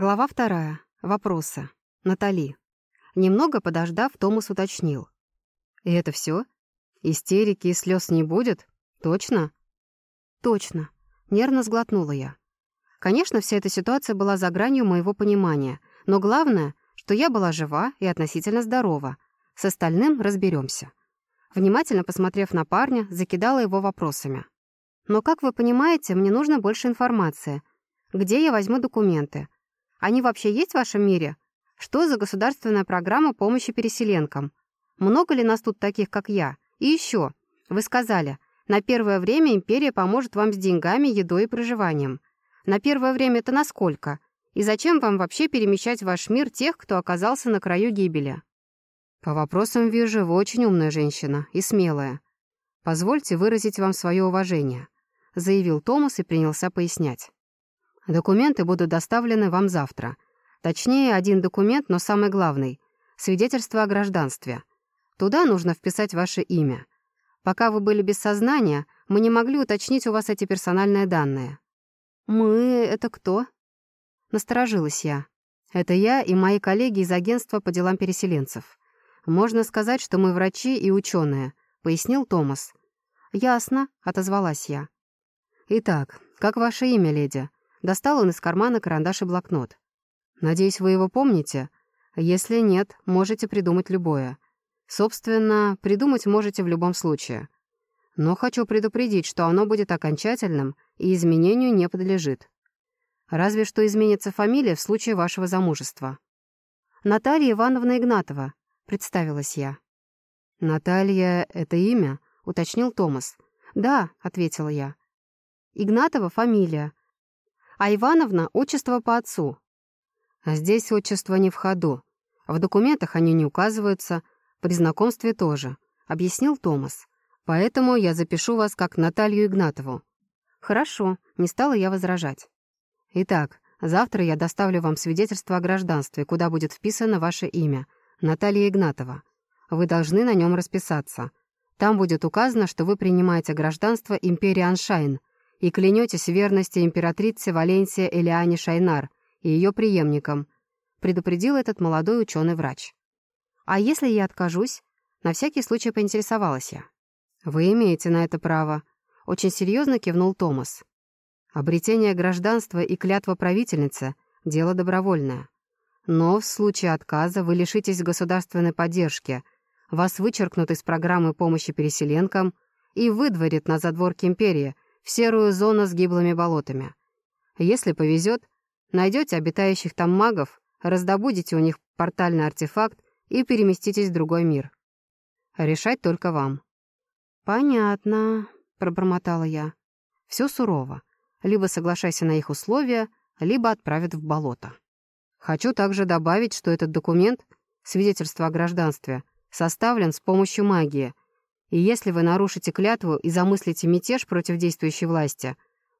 Глава вторая. Вопросы. Натали. Немного подождав, Томас уточнил. «И это все? Истерики и слез не будет? Точно?» «Точно», — нервно сглотнула я. Конечно, вся эта ситуация была за гранью моего понимания, но главное, что я была жива и относительно здорова. С остальным разберемся. Внимательно посмотрев на парня, закидала его вопросами. «Но, как вы понимаете, мне нужно больше информации. Где я возьму документы? Они вообще есть в вашем мире? Что за государственная программа помощи переселенкам? Много ли нас тут таких, как я? И еще, вы сказали, на первое время империя поможет вам с деньгами, едой и проживанием. На первое время это насколько? И зачем вам вообще перемещать в ваш мир тех, кто оказался на краю гибели? По вопросам вижу, вы очень умная женщина и смелая. Позвольте выразить вам свое уважение, заявил Томас и принялся пояснять. Документы будут доставлены вам завтра. Точнее, один документ, но самый главный — свидетельство о гражданстве. Туда нужно вписать ваше имя. Пока вы были без сознания, мы не могли уточнить у вас эти персональные данные. «Мы — это кто?» Насторожилась я. «Это я и мои коллеги из агентства по делам переселенцев. Можно сказать, что мы врачи и ученые», — пояснил Томас. «Ясно», — отозвалась я. «Итак, как ваше имя, леди?» Достал он из кармана карандаш и блокнот. «Надеюсь, вы его помните? Если нет, можете придумать любое. Собственно, придумать можете в любом случае. Но хочу предупредить, что оно будет окончательным и изменению не подлежит. Разве что изменится фамилия в случае вашего замужества. «Наталья Ивановна Игнатова», — представилась я. «Наталья — это имя?» — уточнил Томас. «Да», — ответила я. «Игнатова — фамилия, а Ивановна — отчество по отцу». «А здесь отчество не в ходу. В документах они не указываются, при знакомстве тоже», — объяснил Томас. Поэтому я запишу вас как Наталью Игнатову». «Хорошо», — не стала я возражать. «Итак, завтра я доставлю вам свидетельство о гражданстве, куда будет вписано ваше имя, Наталья Игнатова. Вы должны на нем расписаться. Там будет указано, что вы принимаете гражданство империи Аншайн и клянетесь верности императрице Валенсия Элиане Шайнар и ее преемникам», предупредил этот молодой ученый-врач. «А если я откажусь?» На всякий случай поинтересовалась я. «Вы имеете на это право», — очень серьезно кивнул Томас. «Обретение гражданства и клятва правительницы — дело добровольное. Но в случае отказа вы лишитесь государственной поддержки, вас вычеркнут из программы помощи переселенкам и выдворят на задворке империи в серую зону с гиблыми болотами. Если повезет, найдете обитающих там магов, раздобудете у них портальный артефакт и переместитесь в другой мир. Решать только вам. «Понятно», — пробормотала я. «Все сурово. Либо соглашайся на их условия, либо отправят в болото». Хочу также добавить, что этот документ, свидетельство о гражданстве, составлен с помощью магии, и если вы нарушите клятву и замыслите мятеж против действующей власти,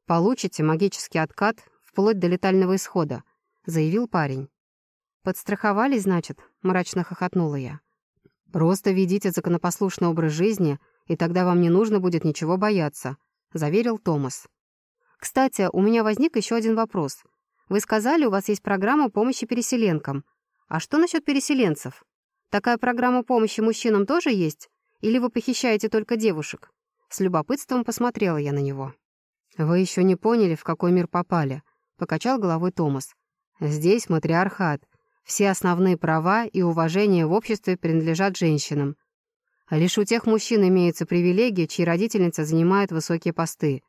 получите магический откат вплоть до летального исхода», — заявил парень. «Подстраховались, значит?» — мрачно хохотнула я. «Просто ведите законопослушный образ жизни и тогда вам не нужно будет ничего бояться», — заверил Томас. «Кстати, у меня возник еще один вопрос. Вы сказали, у вас есть программа помощи переселенкам. А что насчет переселенцев? Такая программа помощи мужчинам тоже есть? Или вы похищаете только девушек?» С любопытством посмотрела я на него. «Вы еще не поняли, в какой мир попали», — покачал головой Томас. «Здесь матриархат. Все основные права и уважение в обществе принадлежат женщинам. Лишь у тех мужчин имеются привилегии, чьи родительницы занимают высокие посты.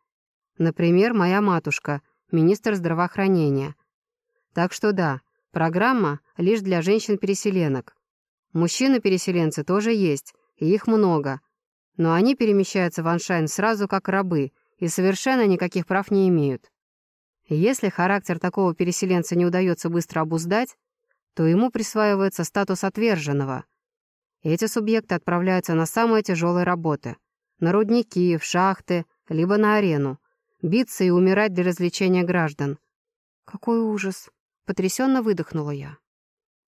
Например, моя матушка, министр здравоохранения. Так что да, программа лишь для женщин-переселенок. Мужчины-переселенцы тоже есть, и их много. Но они перемещаются в Аншайн сразу как рабы и совершенно никаких прав не имеют. Если характер такого переселенца не удается быстро обуздать, то ему присваивается статус отверженного — эти субъекты отправляются на самые тяжелые работы. На рудники, в шахты, либо на арену. Биться и умирать для развлечения граждан. Какой ужас! Потрясенно выдохнула я.